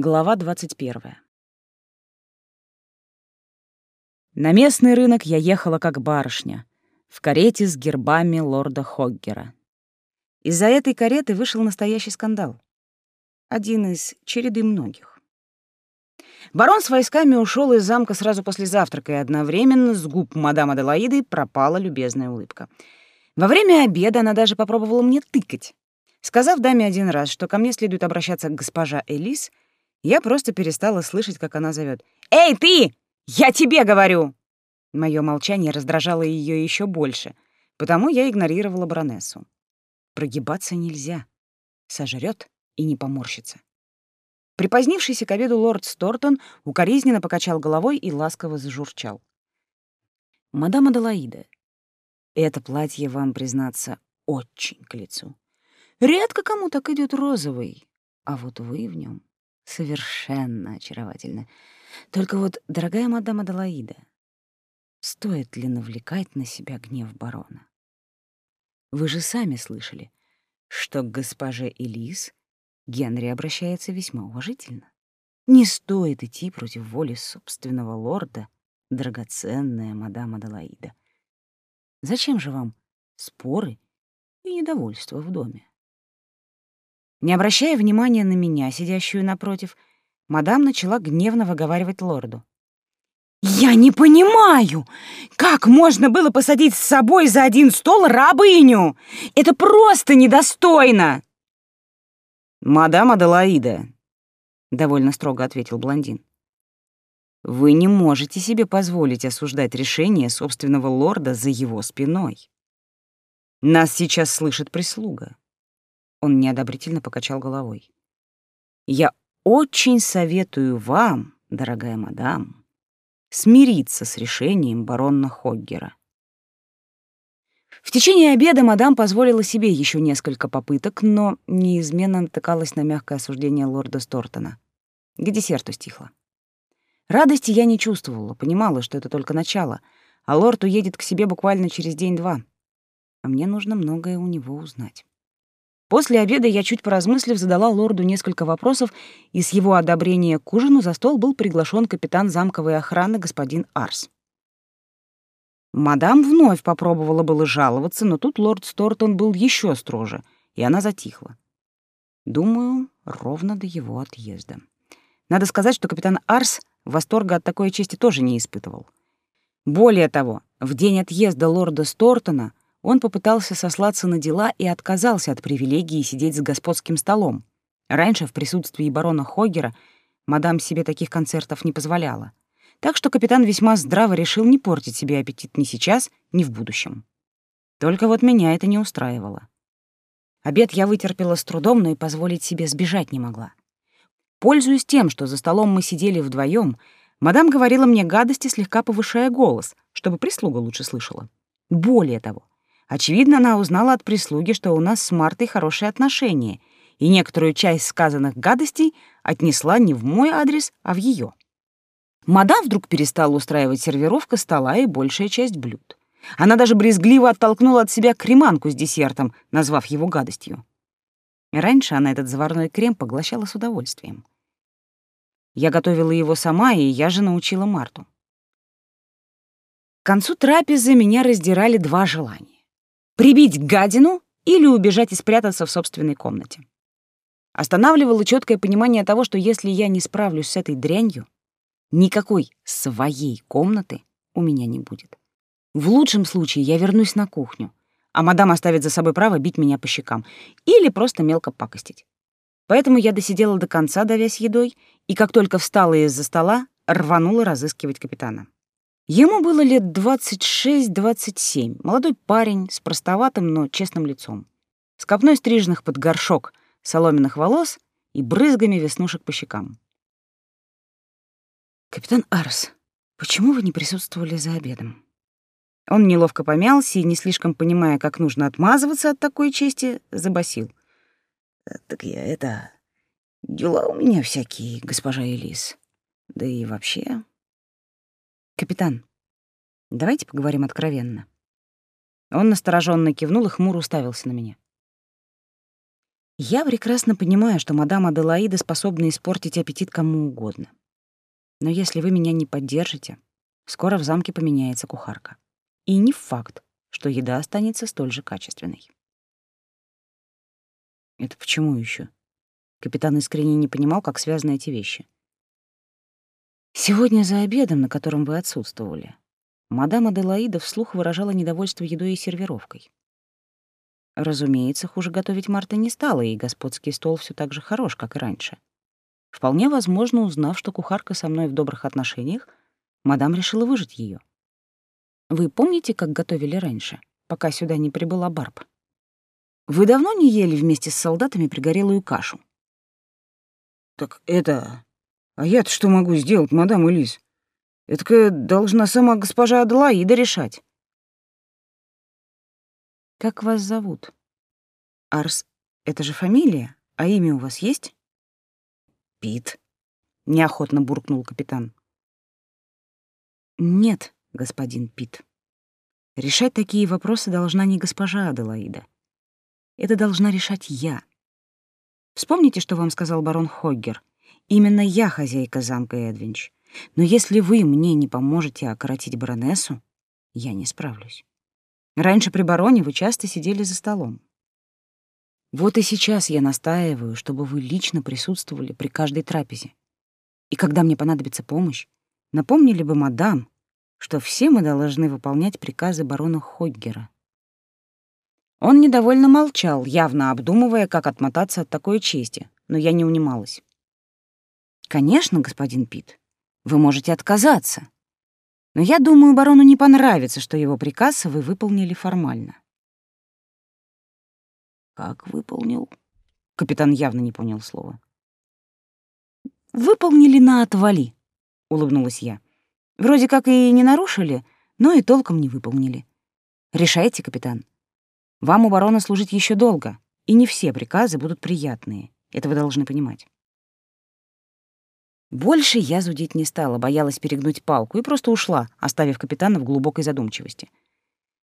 Глава 21. На местный рынок я ехала как барышня, в карете с гербами лорда Хоггера. Из-за этой кареты вышел настоящий скандал. Один из череды многих. Барон с войсками ушел из замка сразу после завтрака, и одновременно с губ мадам Аделаиды пропала любезная улыбка. Во время обеда она даже попробовала мне тыкать. Сказав даме один раз, что ко мне следует обращаться госпожа Элис, я просто перестала слышать, как она зовет. «Эй, ты! Я тебе говорю!» Мое молчание раздражало ее еще больше, потому я игнорировала баронессу. Прогибаться нельзя. Сожрет и не поморщится. Припозднившийся к обеду лорд Стортон укоризненно покачал головой и ласково зажурчал. «Мадам Аделаида, это платье вам, признаться, очень к лицу. Редко кому так идет розовый, а вот вы в нем совершенно очаровательны. Только вот, дорогая мадам Аделаида, стоит ли навлекать на себя гнев барона? Вы же сами слышали, что к госпоже Элис Генри обращается весьма уважительно. Не стоит идти против воли собственного лорда, драгоценная мадам Аделаида. Зачем же вам споры и недовольство в доме? Не обращая внимания на меня, сидящую напротив, мадам начала гневно выговаривать лорду. «Я не понимаю, как можно было посадить с собой за один стол рабыню? Это просто недостойно!» «Мадам Аделаида», — довольно строго ответил блондин, «вы не можете себе позволить осуждать решение собственного лорда за его спиной. Нас сейчас слышит прислуга. Он неодобрительно покачал головой. «Я очень советую вам, дорогая мадам, смириться с решением барона Хоггера. В течение обеда мадам позволила себе еще несколько попыток, но неизменно натыкалась на мягкое осуждение лорда Стортона. К десерту стихло. Радости я не чувствовала, понимала, что это только начало, а лорд уедет к себе буквально через день-два. А мне нужно многое у него узнать. После обеда я, чуть поразмыслив, задала лорду несколько вопросов, и с его одобрения к ужину за стол был приглашен капитан замковой охраны господин Арс. Мадам вновь попробовала было жаловаться, но тут лорд Стортон был еще строже, и она затихла. Думаю, ровно до его отъезда. Надо сказать, что капитан Арс восторга от такой чести тоже не испытывал. Более того, в день отъезда лорда Стортона он попытался сослаться на дела и отказался от привилегии сидеть за господским столом. Раньше в присутствии барона Хогера мадам себе таких концертов не позволяла. Так что капитан весьма здраво решил не портить себе аппетит ни сейчас, ни в будущем. Только вот меня это не устраивало. Обед я вытерпела с трудом, но и позволить себе сбежать не могла. Пользуясь тем, что за столом мы сидели вдвоем, мадам говорила мне гадости, слегка повышая голос, чтобы прислуга лучше слышала. Более того, Очевидно, она узнала от прислуги, что у нас с Мартой хорошие отношения, и некоторую часть сказанных гадостей отнесла не в мой адрес, а в ее. Мадам вдруг перестала устраивать сервировка стола и большая часть блюд. Она даже брезгливо оттолкнула от себя креманку с десертом, назвав его гадостью. Раньше она этот заварной крем поглощала с удовольствием. Я готовила его сама, и я же научила Марту. К концу трапезы меня раздирали два желания прибить гадину или убежать и спрятаться в собственной комнате. Останавливало четкое понимание того, что если я не справлюсь с этой дрянью, никакой своей комнаты у меня не будет. В лучшем случае я вернусь на кухню, а мадам оставит за собой право бить меня по щекам или просто мелко пакостить. Поэтому я досидела до конца, давясь едой, и как только встала из-за стола, рванула разыскивать капитана. Ему было лет 26-27, молодой парень с простоватым, но честным лицом, с копной стриженных под горшок соломенных волос и брызгами веснушек по щекам. «Капитан Арс, почему вы не присутствовали за обедом?» Он неловко помялся и, не слишком понимая, как нужно отмазываться от такой чести, забасил. «Э, «Так я это... Дела у меня всякие, госпожа Элис. Да и вообще, «Капитан, давайте поговорим откровенно». Он настороженно кивнул и хмуро уставился на меня. Я прекрасно понимаю, что мадам Аделаида способна испортить аппетит кому угодно. Но если вы меня не поддержите, скоро в замке поменяется кухарка. И не факт, что еда останется столь же качественной. Это почему еще? Капитан искренне не понимал, как связаны эти вещи. Сегодня за обедом, на котором вы отсутствовали, мадам Аделаида вслух выражала недовольство едой и сервировкой. Разумеется, хуже готовить Марта не стала, и господский стол все так же хорош, как и раньше. Вполне возможно, узнав, что кухарка со мной в добрых отношениях, мадам решила выжить ее. Вы помните, как готовили раньше, пока сюда не прибыла Барб? Вы давно не ели вместе с солдатами пригорелую кашу? Так это... А я-то что могу сделать, мадам Элис? Это должна сама госпожа Адлаида решать. Как вас зовут? Арс — это же фамилия, а имя у вас есть? Пит. Неохотно буркнул капитан. Нет, господин Пит. Решать такие вопросы должна не госпожа Аделаида. Это должна решать я. Вспомните, что вам сказал барон Хоггер. Именно я хозяйка замка Эдвинч. Но если вы мне не поможете окоротить баронессу, я не справлюсь. Раньше при бароне вы часто сидели за столом. Вот и сейчас я настаиваю, чтобы вы лично присутствовали при каждой трапезе. И когда мне понадобится помощь, напомнили бы мадам, что все мы должны выполнять приказы барона Хоггера. Он недовольно молчал, явно обдумывая, как отмотаться от такой чести, но я не унималась. «Конечно, господин Пит, вы можете отказаться. Но я думаю, барону не понравится, что его приказ вы выполнили формально. Как выполнил? Капитан явно не понял слова. Выполнили на отвали, улыбнулась я. Вроде как и не нарушили, но и толком не выполнили. Решайте, капитан. Вам у барона служить еще долго, и не все приказы будут приятные. Это вы должны понимать. Больше я зудить не стала, боялась перегнуть палку и просто ушла, оставив капитана в глубокой задумчивости.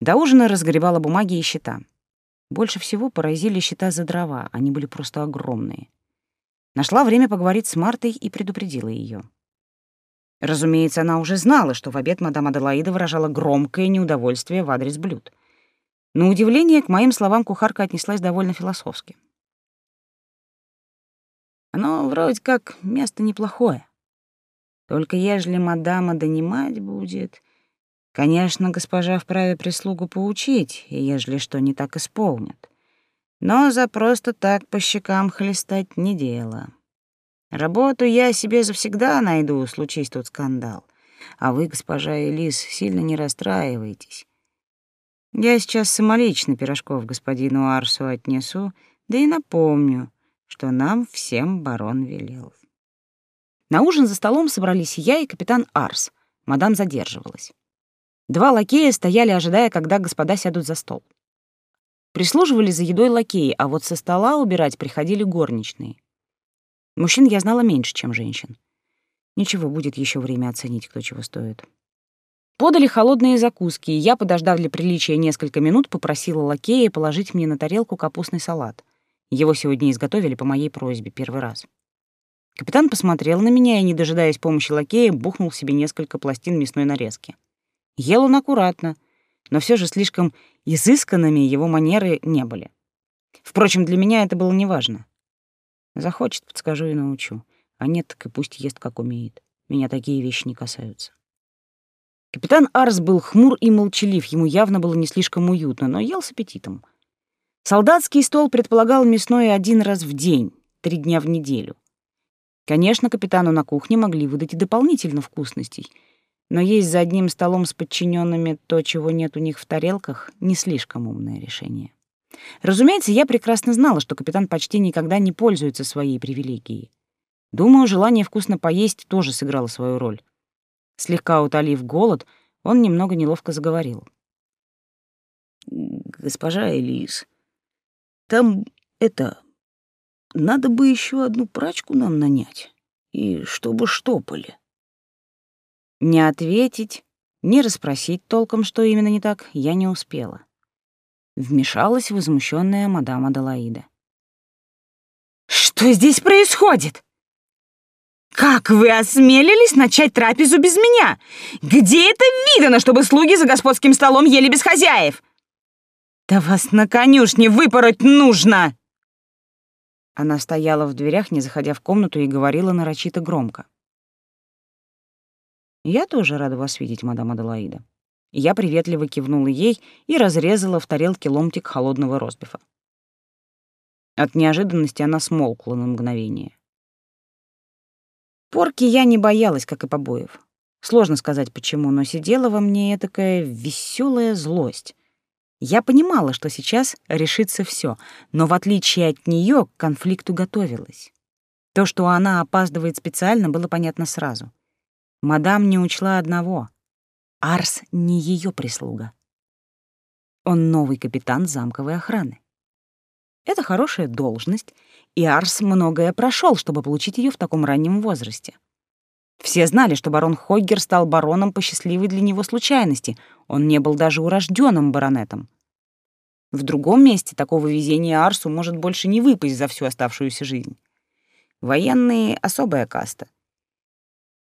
До ужина разгребала бумаги и счета. Больше всего поразили счета за дрова, они были просто огромные. Нашла время поговорить с Мартой и предупредила ее. Разумеется, она уже знала, что в обед мадам Аделаида выражала громкое неудовольствие в адрес блюд. На удивление, к моим словам кухарка отнеслась довольно философски. Оно вроде как место неплохое. Только ежели мадама донимать будет... Конечно, госпожа вправе прислугу поучить, ежели что не так исполнят. Но за просто так по щекам хлестать не дело. Работу я себе завсегда найду, случись тут скандал. А вы, госпожа Элис, сильно не расстраивайтесь. Я сейчас самолично пирожков господину Арсу отнесу, да и напомню, что нам всем барон велел. На ужин за столом собрались я и капитан Арс. Мадам задерживалась. Два лакея стояли, ожидая, когда господа сядут за стол. Прислуживали за едой лакеи, а вот со стола убирать приходили горничные. Мужчин я знала меньше, чем женщин. Ничего, будет еще время оценить, кто чего стоит. Подали холодные закуски, и я, подождав для приличия несколько минут, попросила лакея положить мне на тарелку капустный салат. Его сегодня изготовили по моей просьбе первый раз. Капитан посмотрел на меня и, не дожидаясь помощи лакея, бухнул себе несколько пластин мясной нарезки. Ел он аккуратно, но все же слишком изысканными его манеры не были. Впрочем, для меня это было неважно. Захочет, подскажу и научу. А нет, так и пусть ест, как умеет. Меня такие вещи не касаются. Капитан Арс был хмур и молчалив, ему явно было не слишком уютно, но ел с аппетитом. Солдатский стол предполагал мясное один раз в день, три дня в неделю. Конечно, капитану на кухне могли выдать и дополнительно вкусностей, но есть за одним столом с подчиненными то, чего нет у них в тарелках, не слишком умное решение. Разумеется, я прекрасно знала, что капитан почти никогда не пользуется своей привилегией. Думаю, желание вкусно поесть тоже сыграло свою роль. Слегка утолив голод, он немного неловко заговорил. «Госпожа Элис, там это... Надо бы еще одну прачку нам нанять. И чтобы штопали. Не ответить, не расспросить толком, что именно не так, я не успела. Вмешалась возмущенная мадам Аделаида. Что здесь происходит? Как вы осмелились начать трапезу без меня? Где это видано, чтобы слуги за господским столом ели без хозяев? Да вас на конюшне выпороть нужно!» Она стояла в дверях, не заходя в комнату, и говорила нарочито громко. «Я тоже рада вас видеть, мадам Аделаида». Я приветливо кивнула ей и разрезала в тарелке ломтик холодного ростбифа. От неожиданности она смолкла на мгновение. Порки я не боялась, как и побоев. Сложно сказать почему, но сидела во мне такая веселая злость. Я понимала, что сейчас решится все, но в отличие от нее к конфликту готовилась. То, что она опаздывает специально, было понятно сразу. Мадам не учла одного. Арс не ее прислуга. Он новый капитан замковой охраны. Это хорошая должность, и Арс многое прошел, чтобы получить ее в таком раннем возрасте. Все знали, что барон Хоггер стал бароном по счастливой для него случайности. Он не был даже урожденным баронетом. В другом месте такого везения Арсу может больше не выпасть за всю оставшуюся жизнь. Военные — особая каста.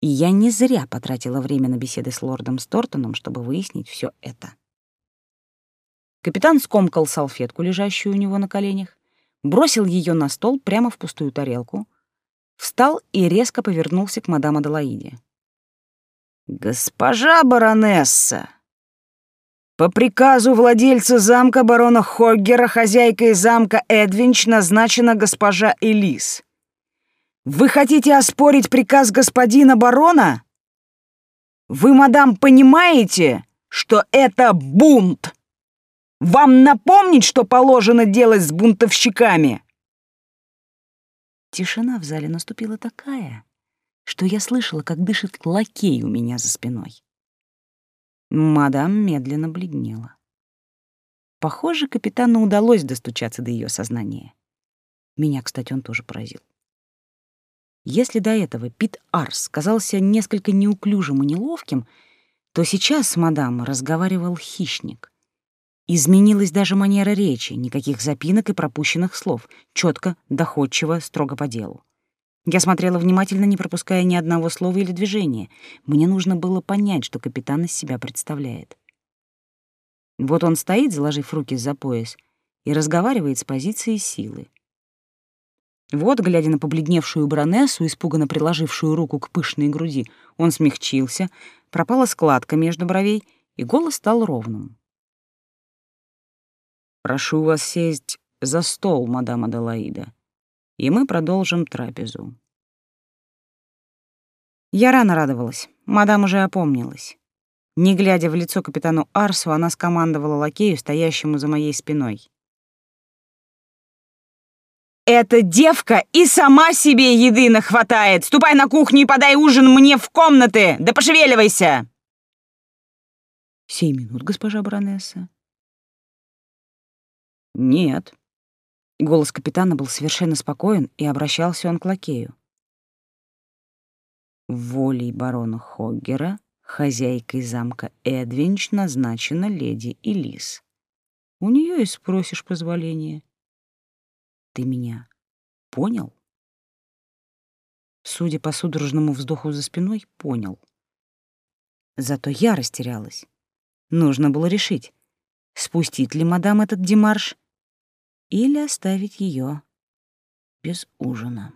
И я не зря потратила время на беседы с лордом Стортоном, чтобы выяснить все это. Капитан скомкал салфетку, лежащую у него на коленях, бросил ее на стол прямо в пустую тарелку, встал и резко повернулся к мадам Аделаиде. «Госпожа баронесса, по приказу владельца замка барона Хоггера хозяйкой замка Эдвинч назначена госпожа Элис. Вы хотите оспорить приказ господина барона? Вы, мадам, понимаете, что это бунт? Вам напомнить, что положено делать с бунтовщиками?» Тишина в зале наступила такая, что я слышала, как дышит лакей у меня за спиной. Мадам медленно бледнела. Похоже, капитану удалось достучаться до ее сознания. Меня, кстати, он тоже поразил. Если до этого Пит Арс казался несколько неуклюжим и неловким, то сейчас с мадам разговаривал хищник. Изменилась даже манера речи, никаких запинок и пропущенных слов, четко, доходчиво, строго по делу. Я смотрела внимательно, не пропуская ни одного слова или движения. Мне нужно было понять, что капитан из себя представляет. Вот он стоит, заложив руки за пояс, и разговаривает с позиции силы. Вот, глядя на побледневшую баронессу, испуганно приложившую руку к пышной груди, он смягчился, пропала складка между бровей, и голос стал ровным. Прошу вас сесть за стол, мадам Аделаида, и мы продолжим трапезу. Я рано радовалась. Мадам уже опомнилась. Не глядя в лицо капитану Арсу, она скомандовала лакею, стоящему за моей спиной. «Эта девка и сама себе еды нахватает! Ступай на кухню и подай ужин мне в комнаты! Да пошевеливайся!» «Сей минут, госпожа баронесса», «Нет». Голос капитана был совершенно спокоен, и обращался он к лакею. Волей барона Хоггера хозяйкой замка Эдвинч назначена леди Элис. У нее и спросишь позволения. Ты меня понял? Судя по судорожному вздоху за спиной, понял. Зато я растерялась. Нужно было решить, спустить ли мадам этот демарш или оставить ее без ужина.